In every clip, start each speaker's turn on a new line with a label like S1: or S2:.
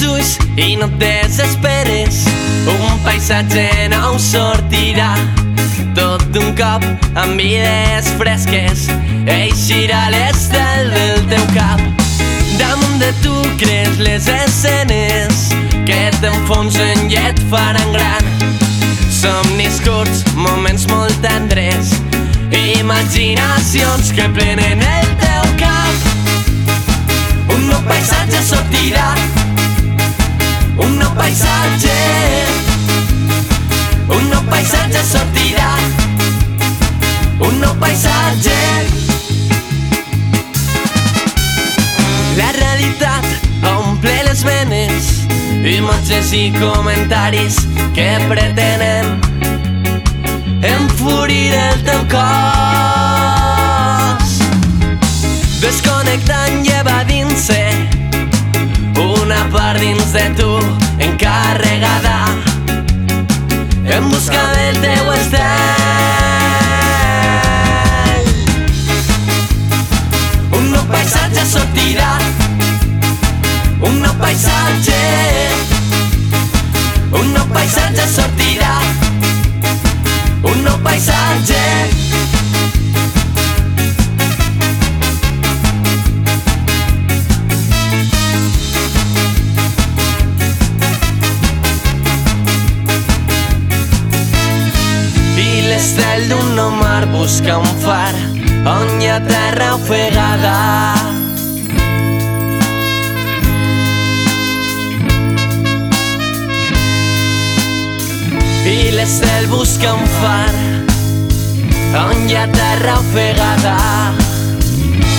S1: i no et desesperes, un paisatge nou sortirà. Tot d'un cop, amb idees fresques, eixirà l'estel del teu cap. Damunt de tu crees les escenes que t'enfonsen i et faran gran. Somnis curts, moments molt tendres, imaginacions que plenen el teu cap. Un nou paisatge sortirà, un nou paisatge. La realitat omple les venes, imatges i comentaris que pretenen enfurir el teu cos. Desconnectant i evadint-se una part dins de tu encarregada l'estel d'un mar busca un far on hi ha terra ofegada. I l'estel busca un far on hi ha terra ofegada.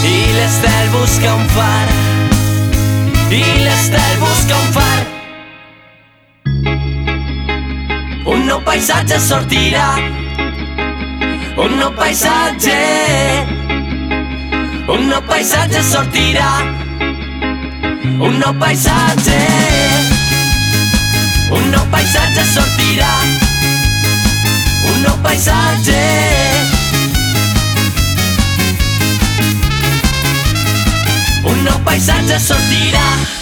S1: I l'estel busca un far. I l'estel busca un far. Un nou paisatge sortirà. Un nou paisatge. Un nou paisatge sortirà. Un nou paisatge. Un nou paisatge sortirà. Un nou paisatge. Un nou paisatge sortirà.